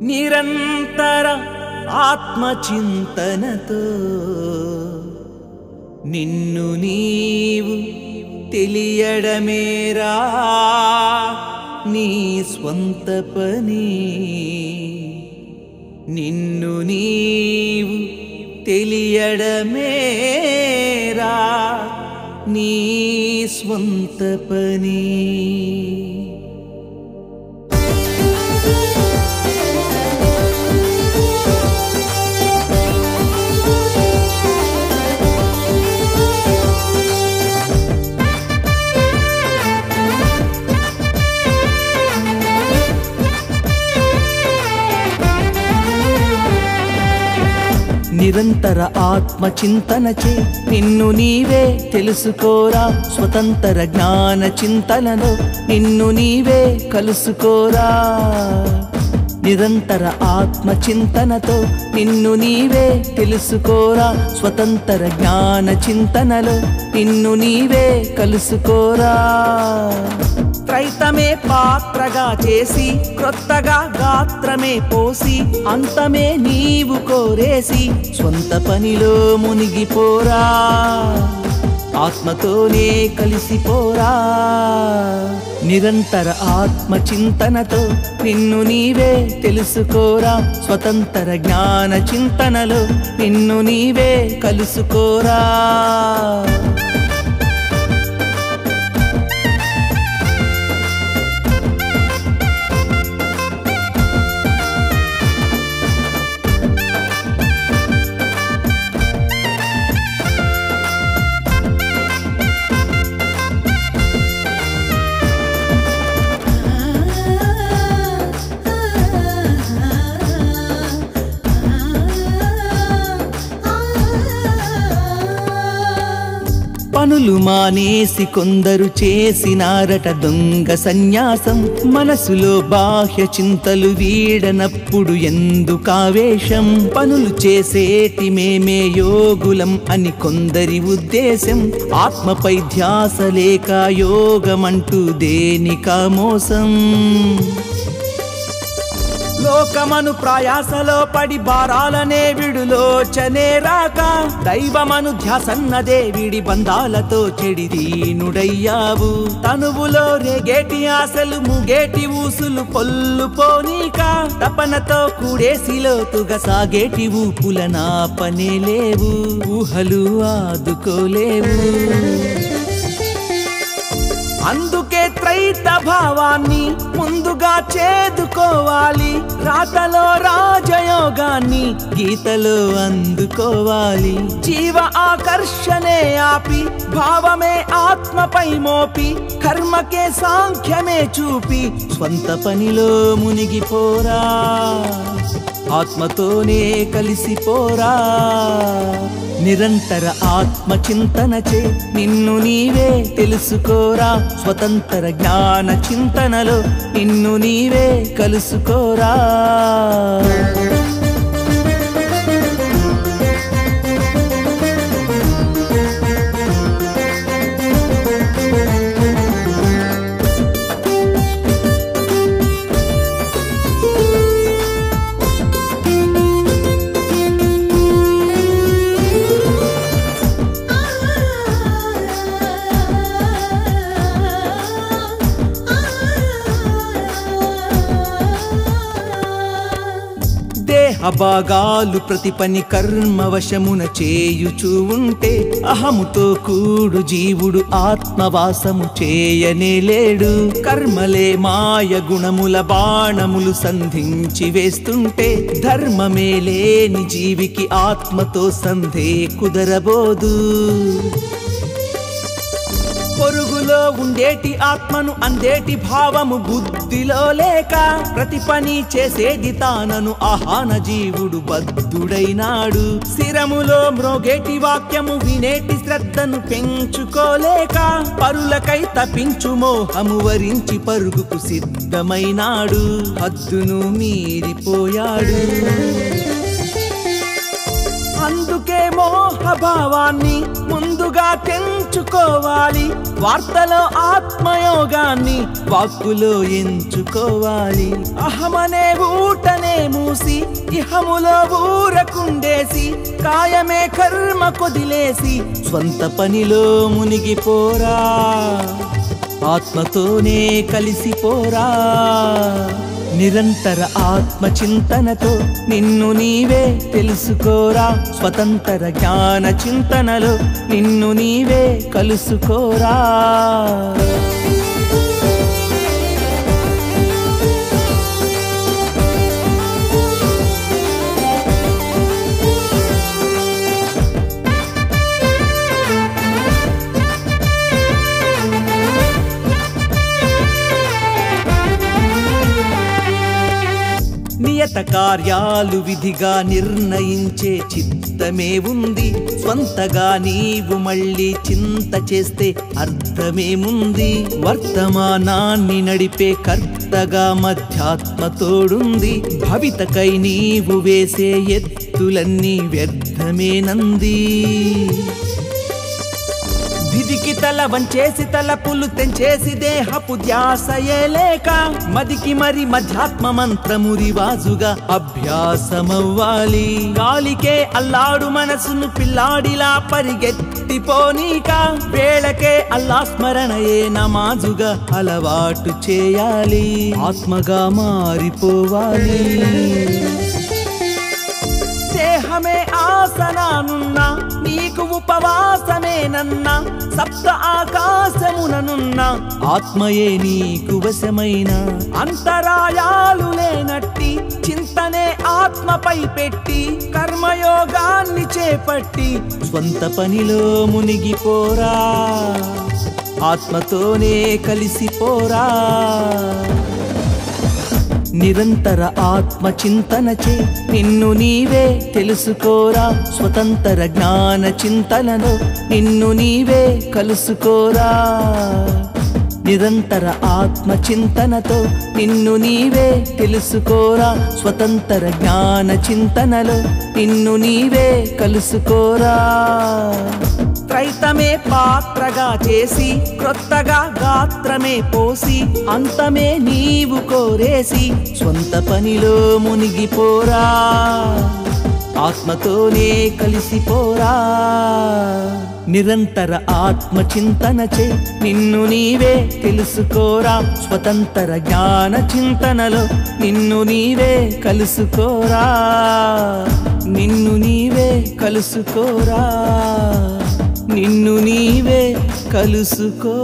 నిరంతర ఆత్మచింతనతో నిన్ను నీవు తెలియడమేరా నీ స్వంత పని నిన్ను నీవు తెలియడమేరా నీ స్వంత పని నిరంతర ఆత్మ చింతనచే నిన్ను నీవే తెలుసుకోరా స్వతంత్ర జ్ఞాన చింతనలో నిన్ను నీవే కలుసుకోరా. నిరంతర ఆత్మ చింతనతో నిన్ను నీవే తెలుసుకోరా స్వతంత్ర జ్ఞాన చింతనలో నిన్ను నీవే కలుసుకోరా. త్రైతమే పాత్రగా చేసి క్రొత్తగా గాత్రమే పోసి అంతమే నీవు కోరేసి సొంత పనిలో మునిగిపోరా. ఆత్మతోనే కలిసిపోరా. నిరంతర ఆత్మ చింతనతో నిన్ను నీవే తెలుసుకోరా. స్వతంత్ర జ్ఞాన చింతనలో నిన్ను నీవే కలుసుకోరా. పనులు మానేసి కొందరు చేసినారట దొంగ సన్యాసం. మనసులో బాహ్య చింతలు వీడనప్పుడు ఎందుకావేశం పనులు చేసేటి మేమే యోగులం అని కొందరి ఉద్దేశం. ఆత్మపై ధ్యాస లేక యోగమంటూ దేనికా మోసం? లోకమను ప్రయాసలో పడి బారాలనే విడులోచనే రాక. దైవమను ధ్యాసన్నదే విడి బంధాలతో చెడిదీనుడయ్యావు. తనువులో రేగేటి ఆశలు ముగేటి ఊసులు పొల్లు పోనీక తపనతో కూడేసిలో తుగ సాగేటి ఊపుల నా పనే లేవు. ఊహలు ఆదుకోలేవు. అందుకు త్రైత భావాన్ని ముందుగా చేదుకోవాలి. రాతలో రాజయోగాన్ని గీతలో అందుకోవాలి. జీవ ఆకర్షణే ఆపి భావమే ఆత్మపై మోపి కర్మకే సాంఖ్యమే చూపి స్వంత పనిలో మునిగిపోరా. ఆత్మతోనే కలిసిపోరా నిరంతర ఆత్మ చింతనచే నిన్ను నీవే తెలుసుకోరా. స్వతంత్ర జ్ఞాన చింతనలో నిన్ను నీవే కలుసుకోరా. అభాగాలు ప్రతి పని కర్మ వశమున చేయుచూ ఉంటే అహముతో కూడు జీవుడు ఆత్మవాసము చేయనే లేడు. కర్మలే మాయ గుణముల బాణములు సంధించి వేస్తుంటే ధర్మమే లేని జీవికి ఆత్మతో సంధే కుదరబోదు. ఉండేటి ఆత్మను అందేటి భావము బుద్ధిలో లేక ప్రతి పని చేసేది తానను ఆహాన జీవుడు బద్ధుడైనాడు. శిరములో మ్రోగేటి వాక్యము వినేటి శ్రద్ధను పెంచుకోలేక పరులకై తపించు మోహము వరించి పరుగుకు సిద్ధమైనాడు. హద్దును మీరిపోయాడు. అందుకే మోహ భావాన్ని తెంచుకోవాలి. వార్తలో ఆత్మయోగాన్ని వాక్కులో ఎంచుకోవాలి. అహమనే ఊటనే మూసి ఇహములో ఊరకుండేసి కాయమే కర్మ కొదిలేసి స్వంత పనిలో మునిగిపోరా. ఆత్మతోనే కలిసిపోరా. నిరంతర ఆత్మచింతనతో నిన్ను నీవే తెలుసుకోరా. స్వతంత్ర జ్ఞాన చింతనలో నిన్ను నీవే కలుసుకోరా. కార్యాలు విధిగా నిర్ణయించే చిత్తమే ఉంది. స్వంతగా నీవు మళ్ళీ చింత చేస్తే అర్థమేముంది వర్తమానాన్ని నడిపే కర్తగా మధ్యాత్మ తోడుంది. భవితకై నీవు వేసే ఎత్తులన్నీ వ్యర్థమేనంది. విధికి తల వంచేసి తలపులు తెంచేసి దేహపు ధ్యాసయే లేక మదికి మరి మధ్యాత్మ మంత్రము రివాజుగా అభ్యాసమవ్వాలి. గాలికే అల్లాడు మనసును పిల్లాడిలా పరిగెత్తిపోనీక వేళకే అల్లా స్మరణయే నమాజుగా అలవాటు చేయాలి. ఆత్మగా మారిపోవాలి. దేహమే ఆసనానున్నా ఉపవాసమే నన్న సప్త ఆకాశముననున్న. ఆత్మయే నీకు వశమైన. అంతరాయాలు లేనట్టి చింతనే ఆత్మపై పెట్టి కర్మయోగాన్ని చేపట్టి స్వంత పనిలో మునిగిపోరా. ఆత్మతోనే కలిసిపోరా. నిరంతర ఆత్మ చింతనచే నిన్ను నీవే తెలుసుకోరా స్వతంత్ర జ్ఞాన చింతనలో నిన్ను నీవే కలుసుకోరా. నిరంతర ఆత్మ చింతనతో నిన్ను నీవే తెలుసుకోరా స్వతంత్ర జ్ఞాన చింతనలో నిన్ను నీవే కలుసుకోరా. త్రైతమే పాత్రగా చేసి క్రొత్తగా గాత్రమే పోసి అంతమే నీవు కోరేసి సొంత పనిలో మునిగిపోరా. ఆత్మతోనే కలిసిపోరా. నిరంతర ఆత్మ చింతనచే నిన్ను నీవే తెలుసుకోరా. స్వతంత్ర జ్ఞాన చింతనలో నిన్ను నీవే కలుసుకోరా. నిన్ను నీవే కలుసుకోరా. నిన్ను నీవే కలుసుకోరా.